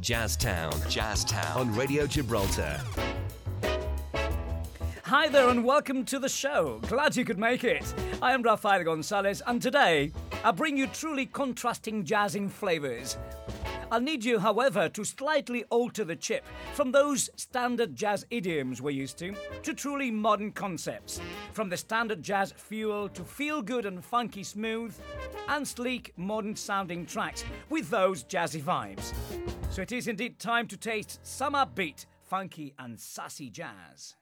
Jazztown. Jazztown. On Radio Gibraltar. Hi there and welcome to the show. Glad you could make it. I am Rafael Gonzalez and today I bring you truly contrasting jazzing flavours. I'll need you, however, to slightly alter the chip from those standard jazz idioms we're used to to truly modern concepts. From the standard jazz fuel to feel good and funky smooth and sleek modern sounding tracks with those jazzy vibes. So it is indeed time to taste some upbeat, funky, and sassy jazz.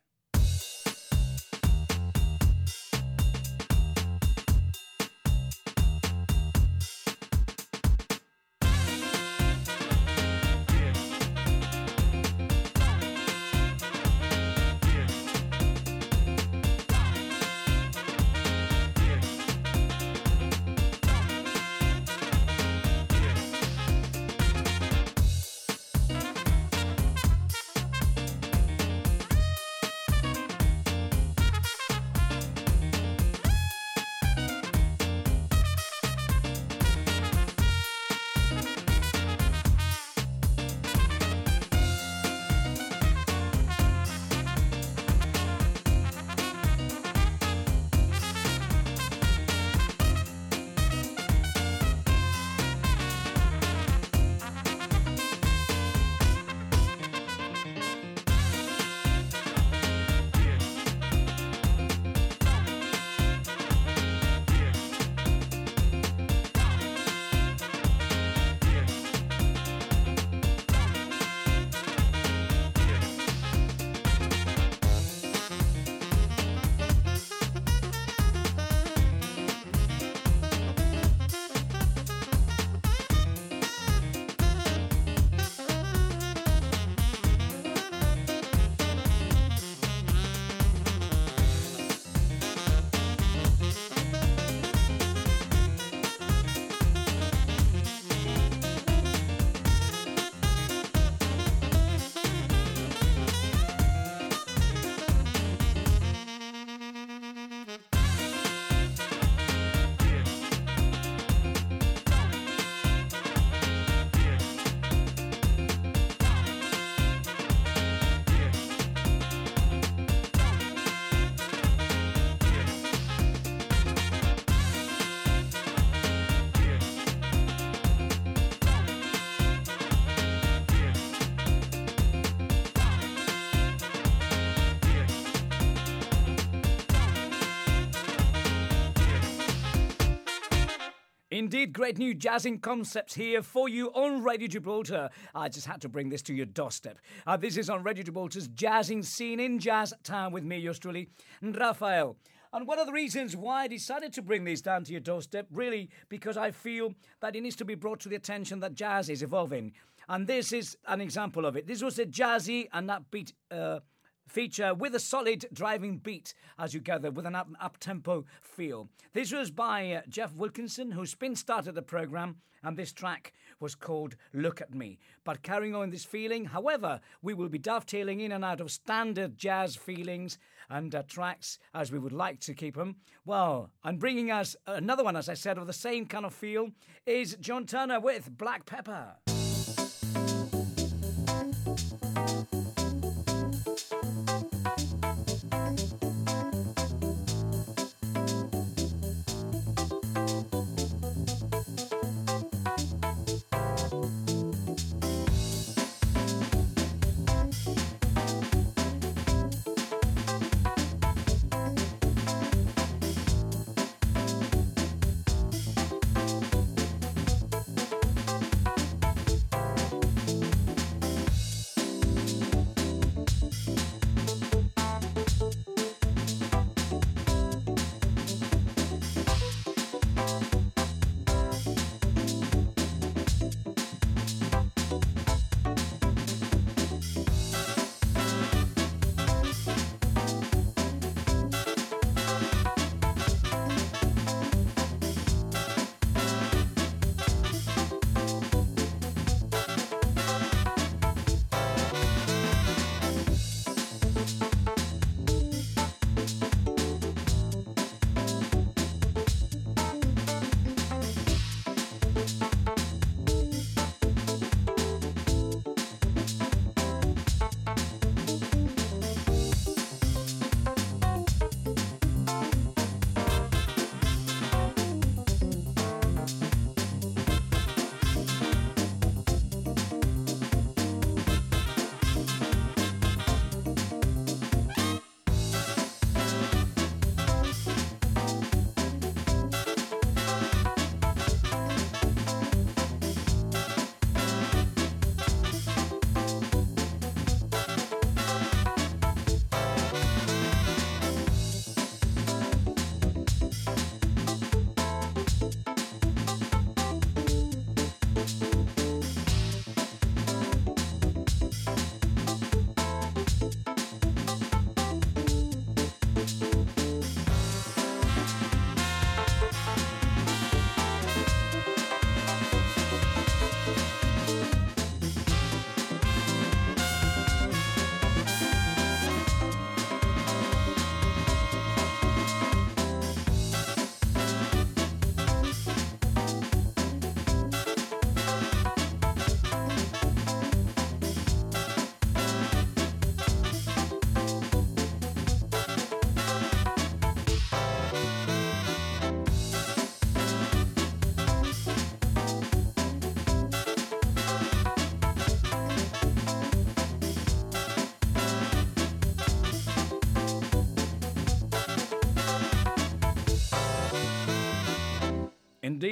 Indeed, great new jazzing concepts here for you on Radio Gibraltar. I just had to bring this to your doorstep. Uh, this is on Radio Gibraltar's jazzing scene in Jazz Town with me, yours truly, Rafael. And one of the reasons why I decided to bring these down to your doorstep, really, because I feel that it needs to be brought to the attention that jazz is evolving. And this is an example of it. This was a jazzy and upbeat uh, feature with a solid driving beat, as you gather, with an up, tempo feel. This was by uh, Jeff Wilkinson, who spin started the program, and this track was called Look at Me. But carrying on this feeling, however, we will be dovetailing in and out of standard jazz feelings and uh, tracks as we would like to keep them. Well, and bringing us another one, as I said, of the same kind of feel is John Turner with Black Pepper.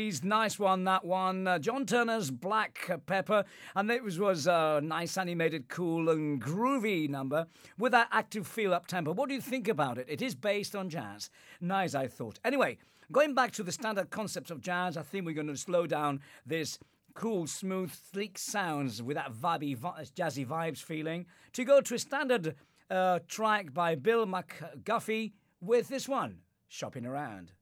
Nice one, that one. Uh, John Turner's Black Pepper. And it was, was a nice animated, cool, and groovy number with that active feel up tempo. What do you think about it? It is based on jazz. Nice, I thought. Anyway, going back to the standard concepts of jazz, I think we're going to slow down this cool, smooth, sleek sounds with that vibey, jazzy vibes feeling to go to a standard uh, track by Bill McGuffey with this one, Shopping Around.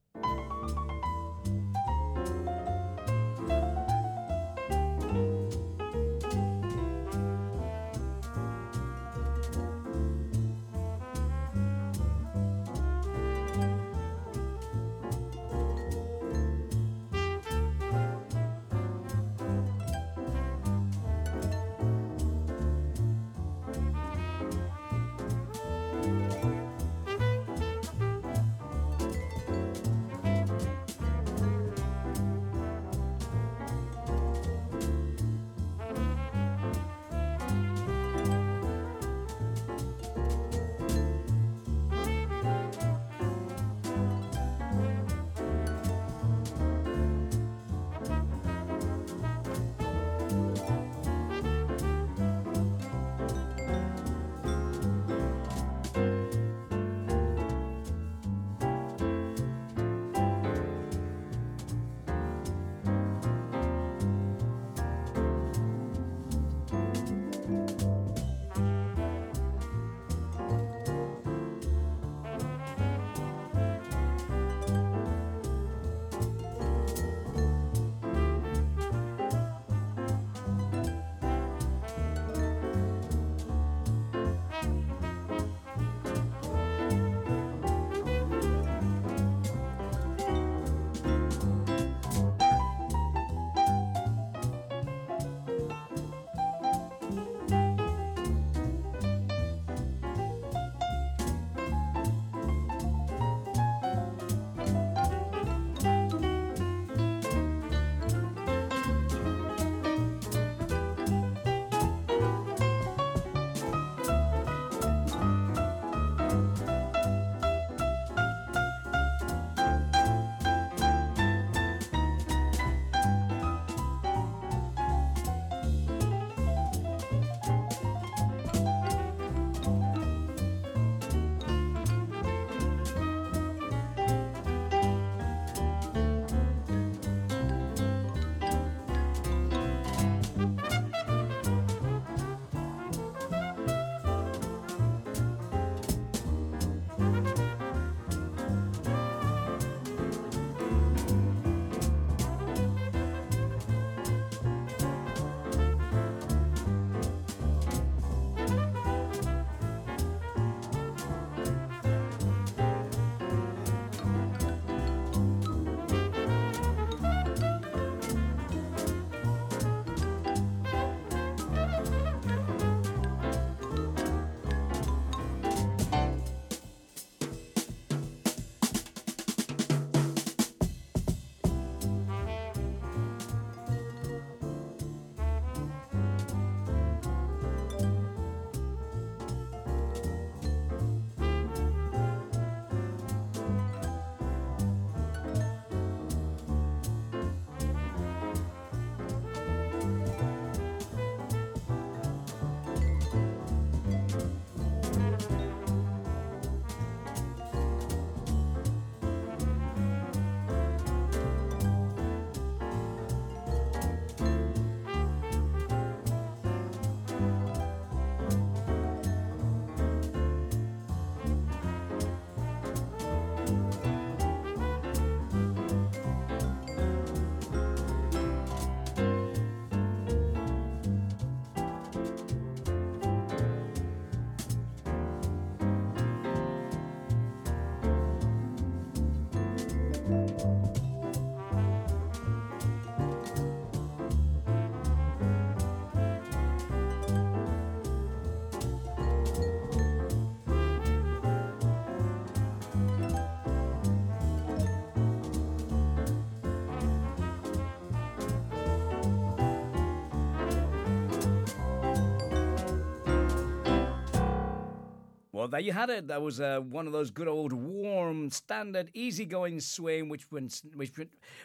You had it. That was uh, one of those good old warm, standard, easygoing swing, which which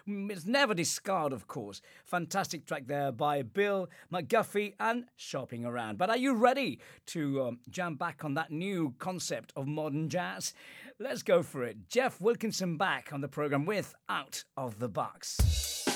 is never discarded, of course. Fantastic track there by Bill McGuffey and Shopping Around. But are you ready to um, jam back on that new concept of modern jazz? Let's go for it. Jeff Wilkinson back on the program with Out of the Box.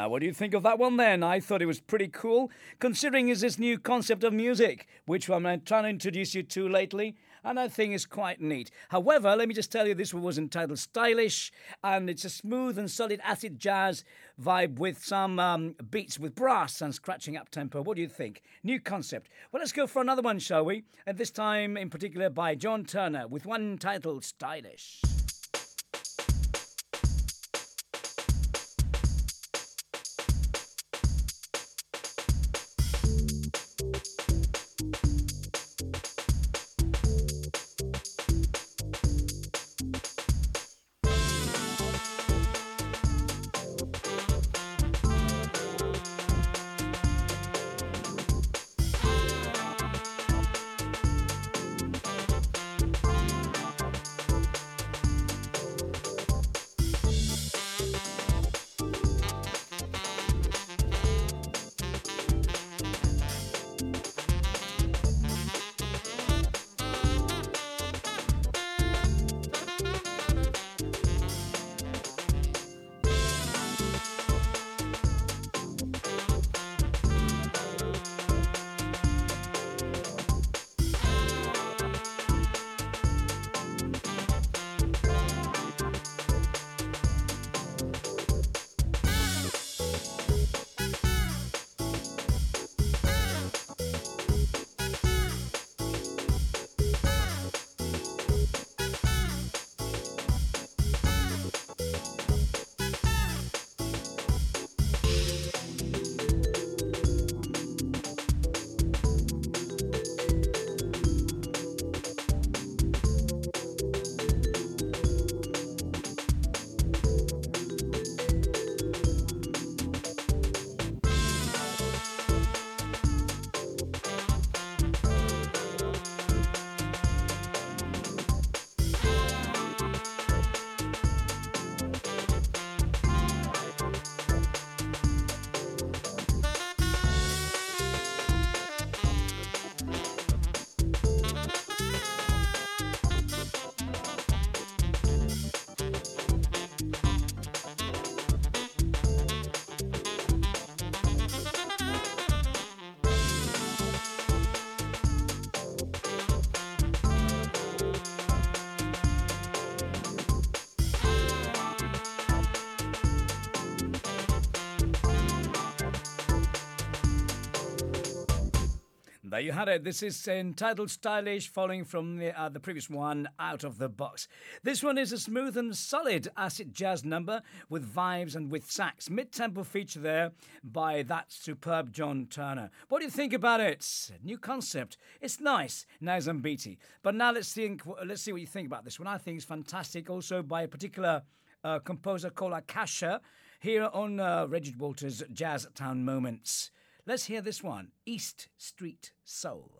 Now, what do you think of that one then? I thought it was pretty cool, considering it's this new concept of music, which I'm trying to introduce you to lately, and I think it's quite neat. However, let me just tell you this one was entitled Stylish, and it's a smooth and solid acid jazz vibe with some um, beats with brass and scratching up tempo. What do you think? New concept. Well, let's go for another one, shall we? And this time in particular by John Turner with one titled Stylish. There you had it. This is entitled Stylish, following from the, uh, the previous one, Out of the Box. This one is a smooth and solid acid jazz number with vibes and with sax. Mid tempo feature there by that superb John Turner. What do you think about it? New concept. It's nice, nice and beaty. But now let's think. Let's see what you think about this one. I think it's fantastic. Also by a particular uh, composer called Akasha here on uh, Radio Gibraltar's Jazz Town Moments. Let's hear this one East Street Soul.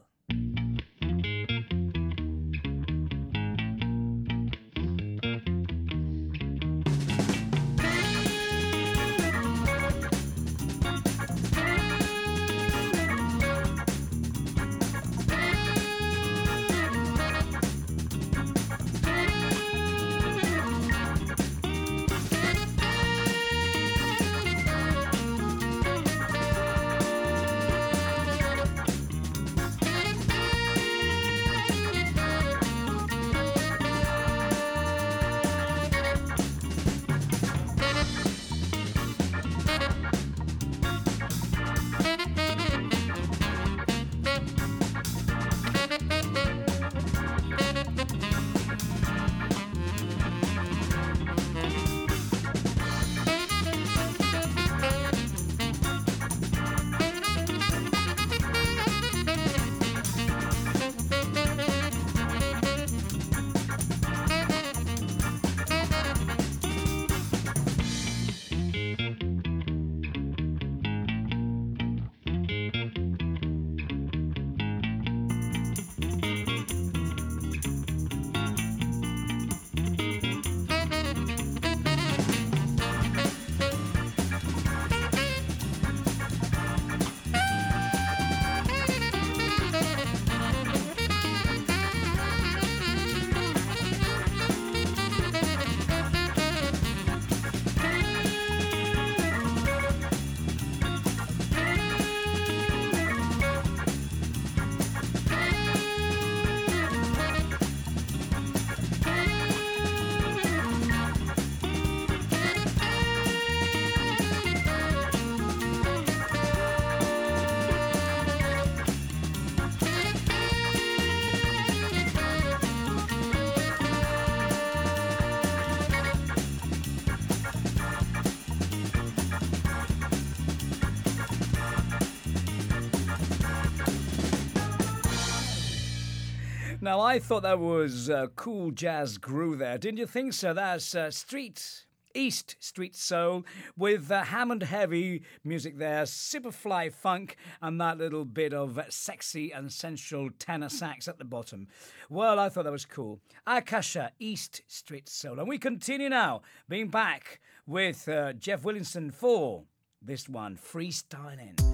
Now, I thought that was a cool jazz groove there. Didn't you think so? That's uh, Street East Street Soul with uh, Hammond heavy music there, Superfly funk, and that little bit of sexy and sensual tenor sax at the bottom. Well, I thought that was cool. Akasha East Street Soul. And we continue now, being back with uh, Jeff Williamson for this one, freestyling.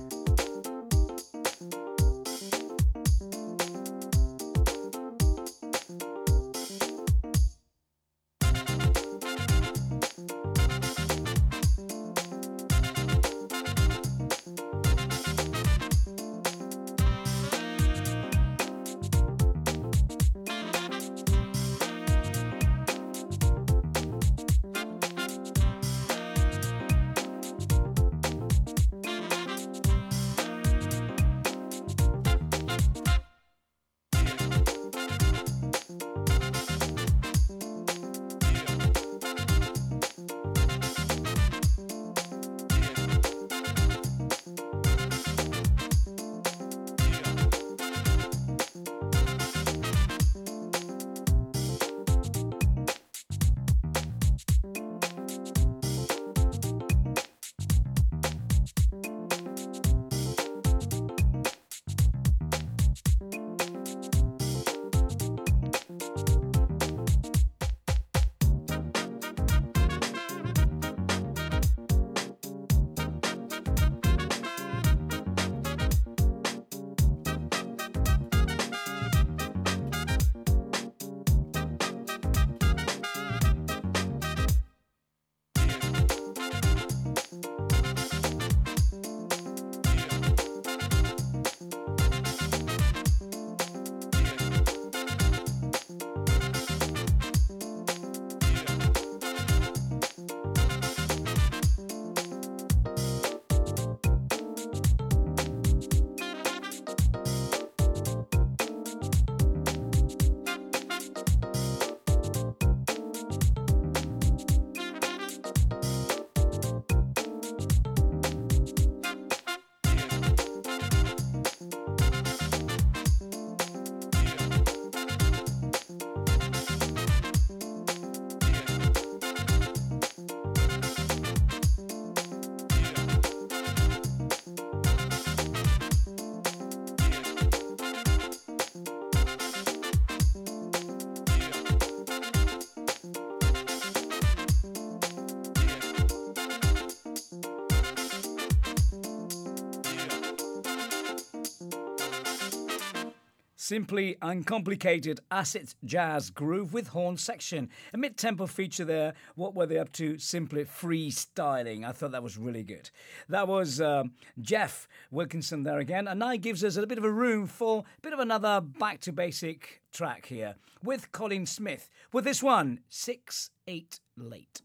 Simply uncomplicated acid jazz groove with horn section. A mid tempo feature there. What were they up to? Simply freestyling. I thought that was really good. That was um, Jeff Wilkinson there again. And now he gives us a bit of a room for a bit of another back to basic track here with Colin Smith. With this one, 6 8 late.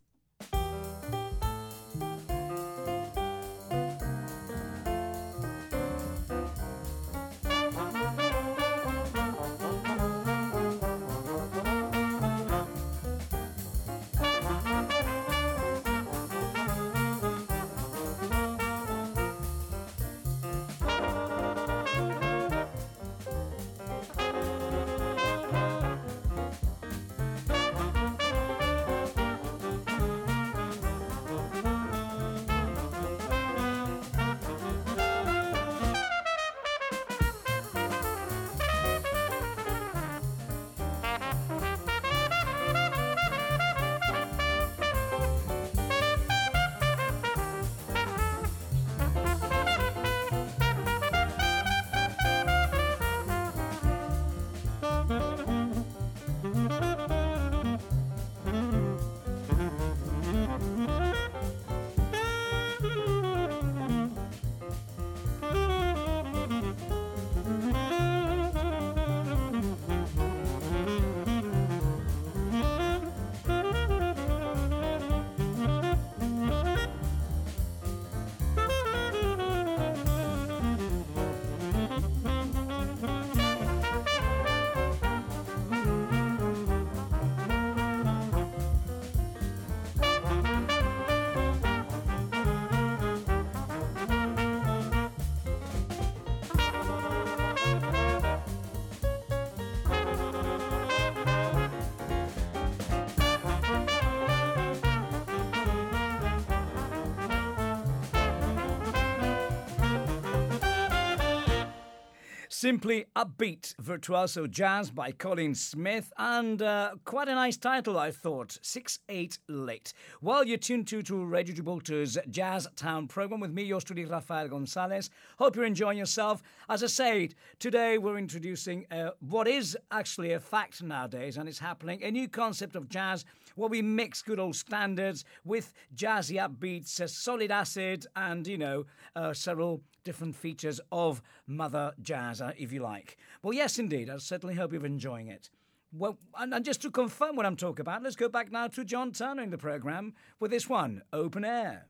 Simply upbeat virtuoso jazz by Colin Smith, and uh, quite a nice title, I thought. 6 8 late. While you're tuned to, to Radio Gibraltar's Jazz Town program with me, your studio, Rafael Gonzalez. Hope you're enjoying yourself. As I said, today we're introducing uh, what is actually a fact nowadays, and it's happening a new concept of jazz where we mix good old standards with jazzy upbeats, solid acid, and, you know, uh, several different features of Mother Jazz, uh, if you like. Well, yes, indeed. I certainly hope you're enjoying it. Well, and, and just to confirm what I'm talking about, let's go back now to John Turner in the programme with this one, Open Air.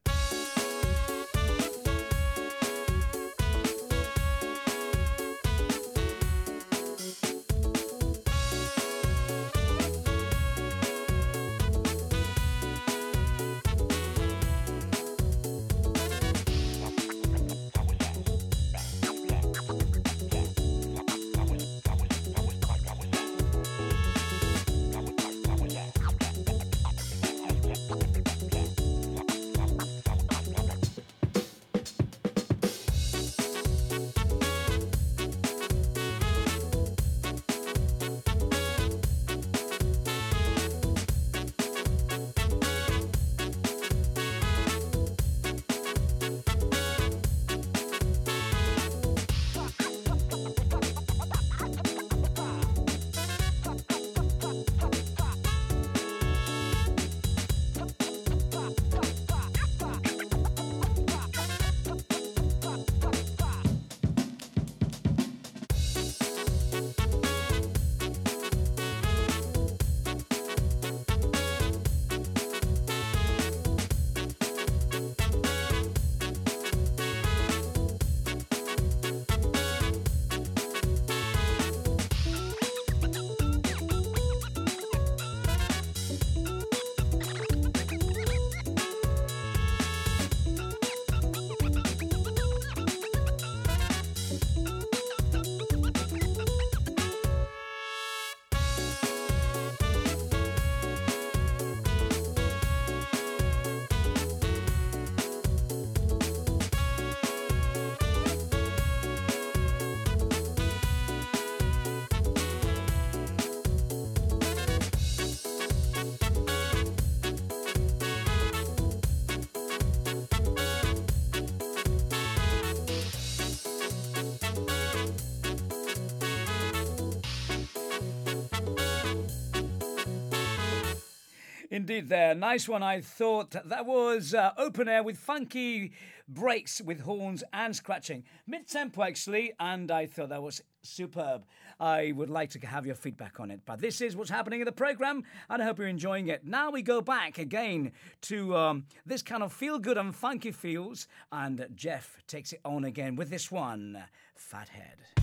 Indeed, there. Nice one, I thought. That was uh, open air with funky breaks with horns and scratching. Mid tempo, actually, and I thought that was superb. I would like to have your feedback on it. But this is what's happening in the program, and I hope you're enjoying it. Now we go back again to um, this kind of feel good and funky feels, and Jeff takes it on again with this one Fathead.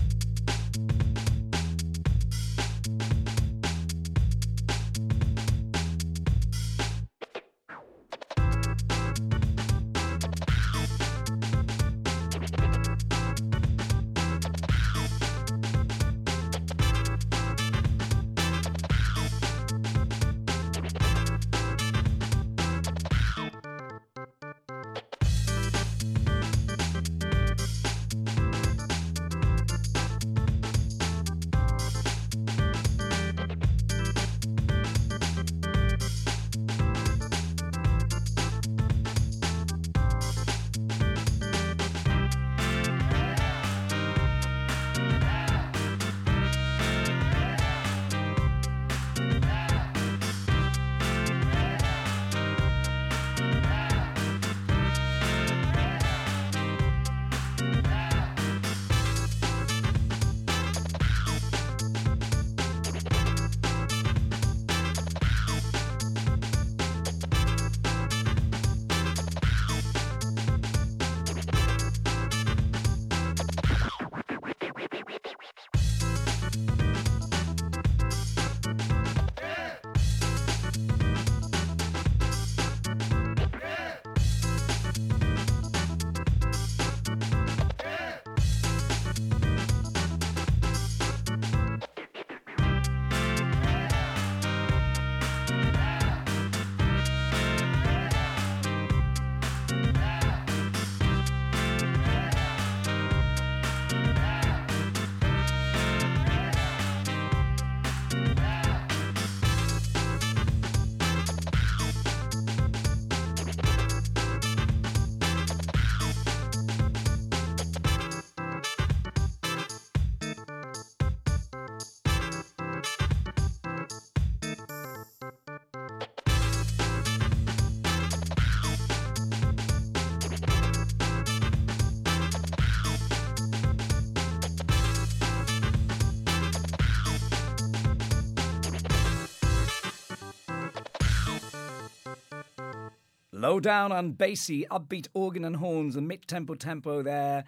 Low down and bassy, upbeat organ and horns and mid tempo tempo there.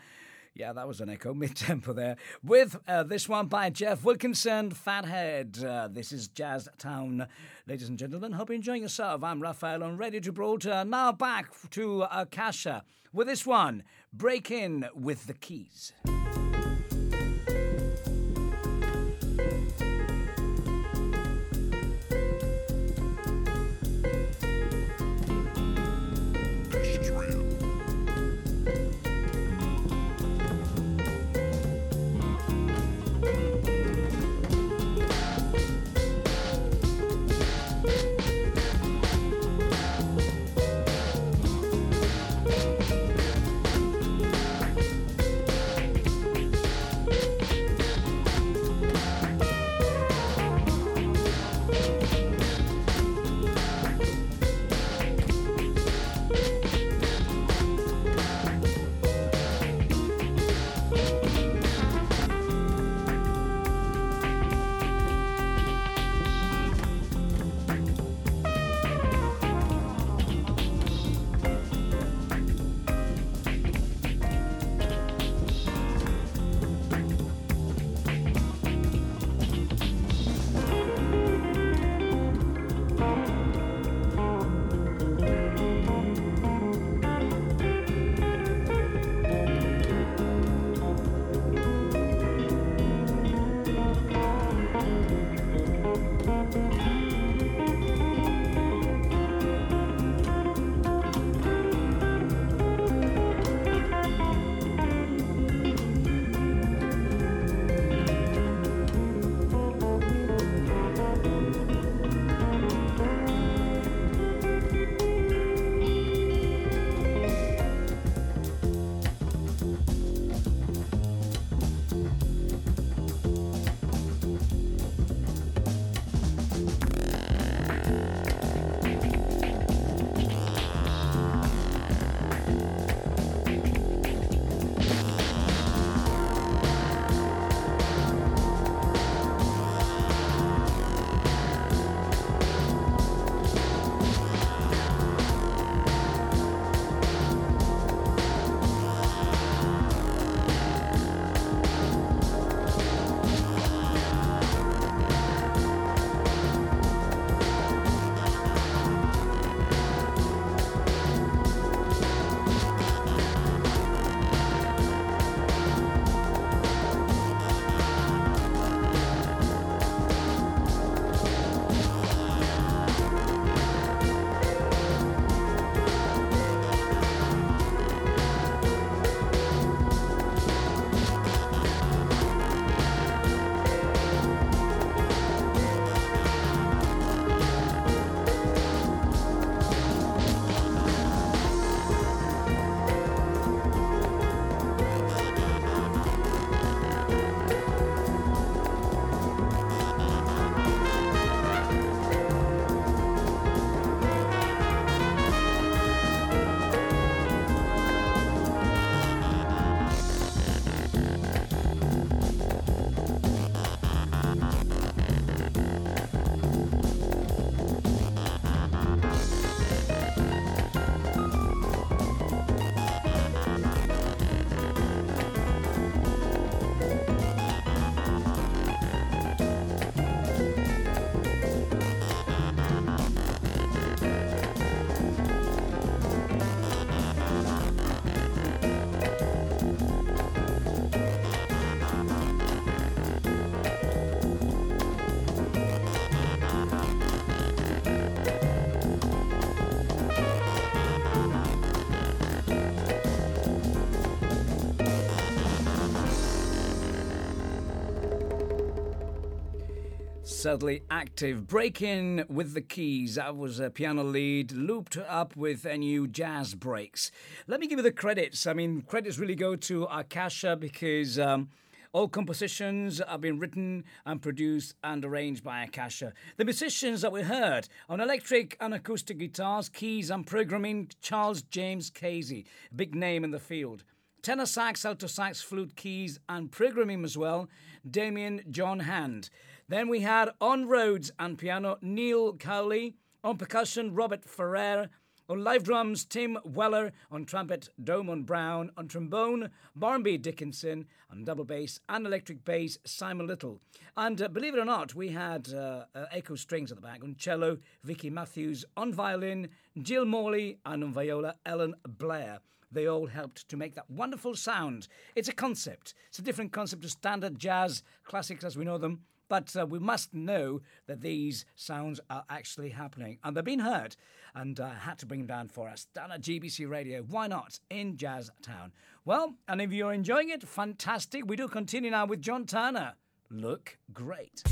Yeah, that was an echo, mid tempo there. With uh, this one by Jeff Wilkinson, Fathead. Uh, this is Jazz Town. Ladies and gentlemen, hope you're enjoying yourself. I'm Raphael on Radio Gibraltar. Now back to Akasha with this one Break In with the Keys. Certainly active. Break in with the keys. That was a piano lead looped up with a new jazz breaks. Let me give you the credits. I mean, credits really go to Akasha because. Um, all compositions have been written and produced and arranged by Akasha. The musicians that we heard on electric and acoustic guitars, keys, and programming, Charles James Casey, big name in the field. Tenor sax, alto sax, flute, keys, and programming as well, Damien John Hand. Then we had on Rhodes and piano, Neil Cowley. On percussion, Robert Ferrer. On live drums, Tim Weller. On trumpet, Damon Brown. On trombone, Barnaby Dickinson. On double bass and electric bass, Simon Little. And uh, believe it or not, we had uh, uh, echo strings at the back. On cello, Vicky Matthews. On violin, Jill Morley. And on viola, Ellen Blair they all helped to make that wonderful sound. It's a concept. It's a different concept to standard jazz classics as we know them. But uh, we must know that these sounds are actually happening and they're being heard. And uh, had to bring them down for us down at GBC Radio. Why not in Jazz Town? Well, and if you're enjoying it, fantastic. We do continue now with John Turner. Look great.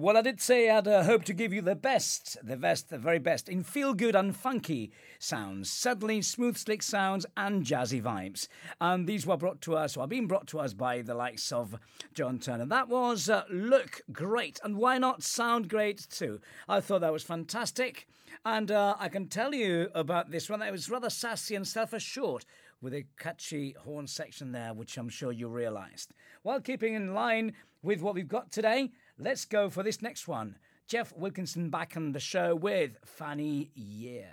Well, I did say I'd uh, hope to give you the best, the best, the very best in feel good and funky sounds, suddenly smooth, slick sounds, and jazzy vibes. And these were brought to us, or being brought to us by the likes of John Turner. That was uh, Look Great, and why not sound great too? I thought that was fantastic. And uh, I can tell you about this one. It was rather sassy and self assured with a catchy horn section there, which I'm sure you realised. While keeping in line with what we've got today, Let's go for this next one. Jeff Wilkinson back on the show with Fanny Year.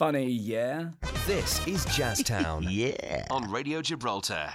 Funny, yeah? This is Jazztown Yeah. on Radio Gibraltar.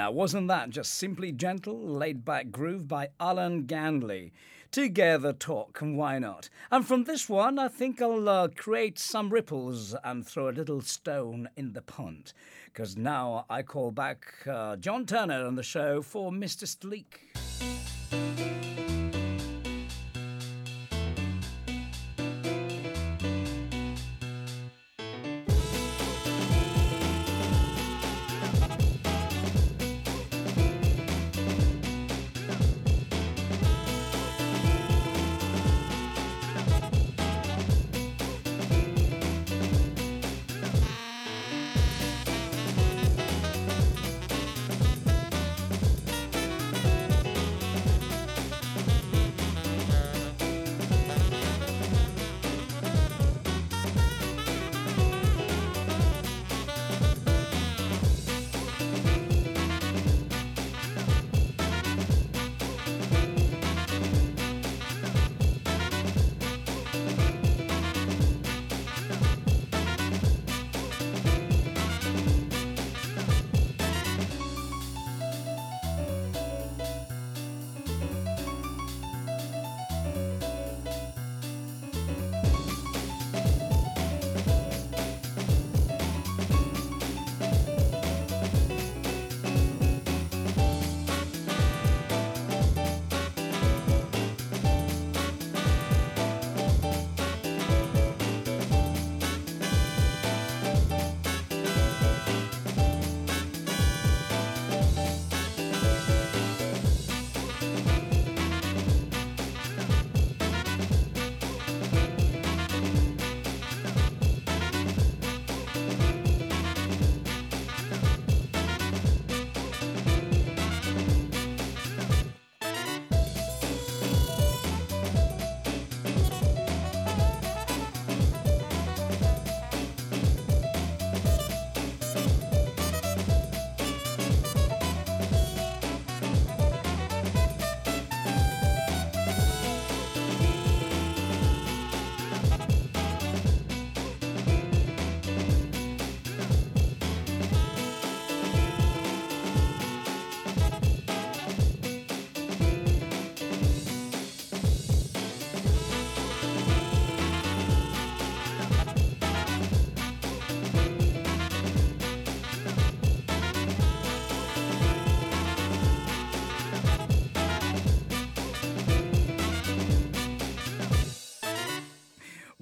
Now, wasn't that just simply gentle, laid back groove by Alan Gandley? Together talk, and why not? And from this one, I think I'll uh, create some ripples and throw a little stone in the pond. Because now I call back uh, John Turner on the show for Mr. Sleek.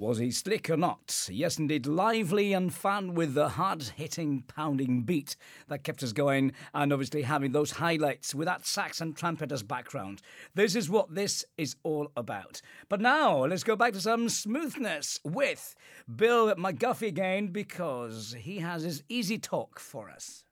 Was he slick or not? Yes, indeed, lively and fun with the hard hitting, pounding beat that kept us going, and obviously having those highlights with that sax and trumpet as background. This is what this is all about. But now, let's go back to some smoothness with Bill McGuffey again because he has his easy talk for us.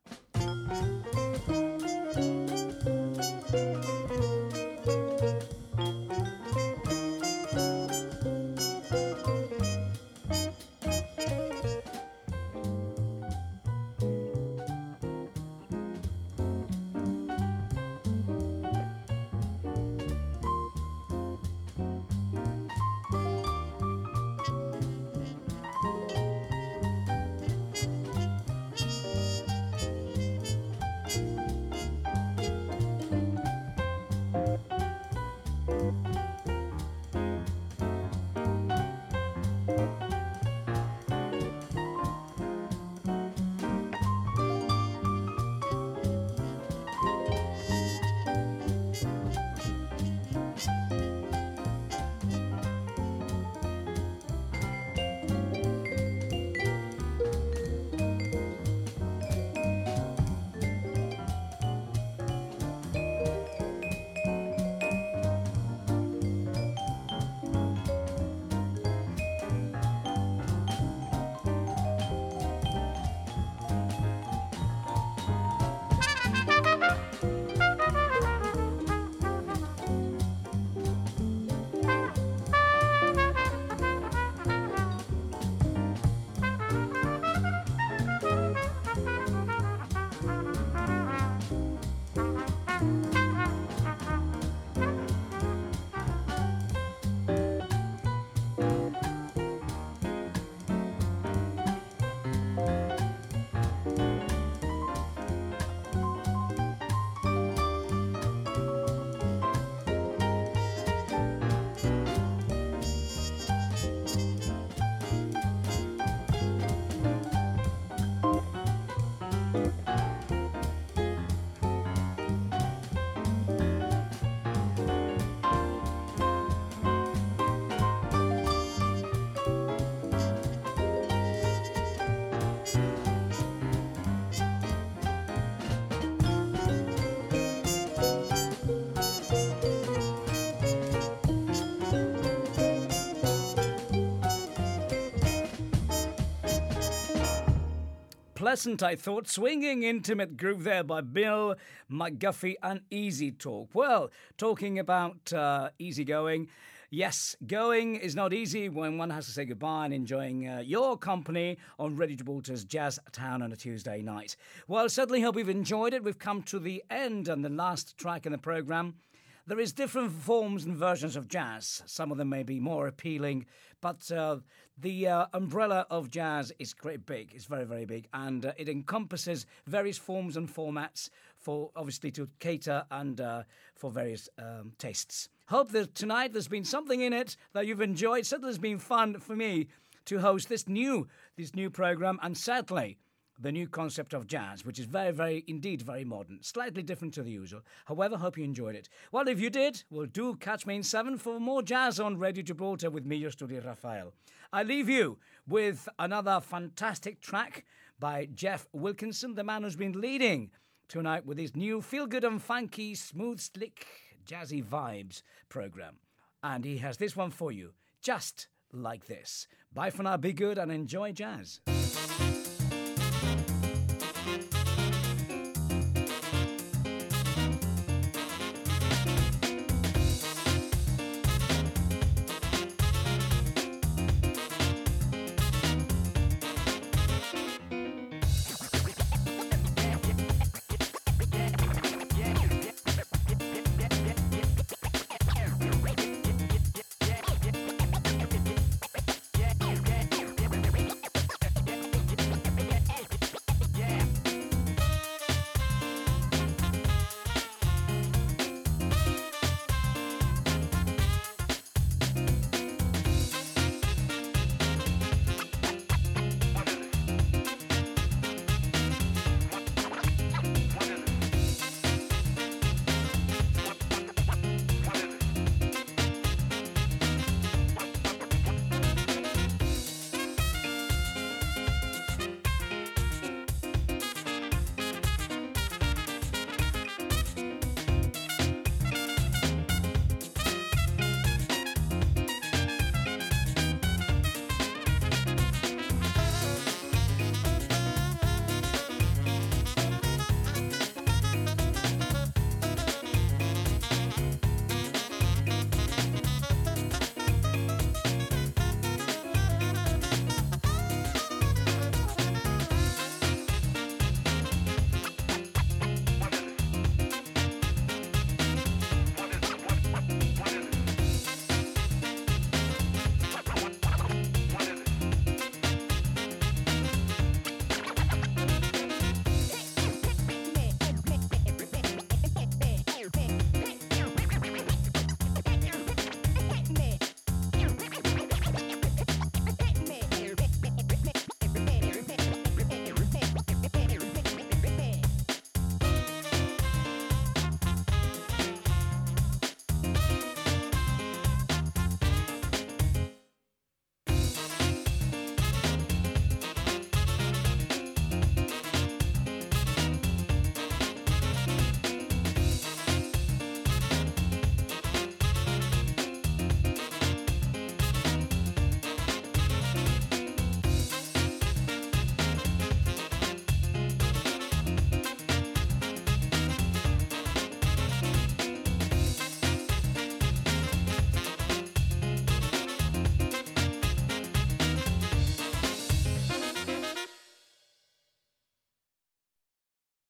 Pleasant, I thought. Swinging intimate groove there by Bill McGuffey and Easy Talk. Well, talking about uh, easy going. Yes, going is not easy when one has to say goodbye and enjoying uh, your company on Radio Gibraltar's Jazz Town on a Tuesday night. Well, certainly hope you've enjoyed it. We've come to the end and the last track in the programme. There is different forms and versions of jazz. Some of them may be more appealing, but uh, the uh, umbrella of jazz is great big. It's very, very big, and uh, it encompasses various forms and formats for obviously to cater and uh, for various um, tastes. Hope that tonight there's been something in it that you've enjoyed. Certainly, it's been fun for me to host this new this new program, and certainly the new concept of jazz, which is very, very, indeed very modern, slightly different to the usual. However, hope you enjoyed it. Well, if you did, well, do catch me in seven for more jazz on Radio Gibraltar with me, your studio Raphael. I leave you with another fantastic track by Jeff Wilkinson, the man who's been leading tonight with his new feel good and funky, smooth, slick, jazzy vibes program. And he has this one for you, just like this. Bye for now, be good and enjoy jazz.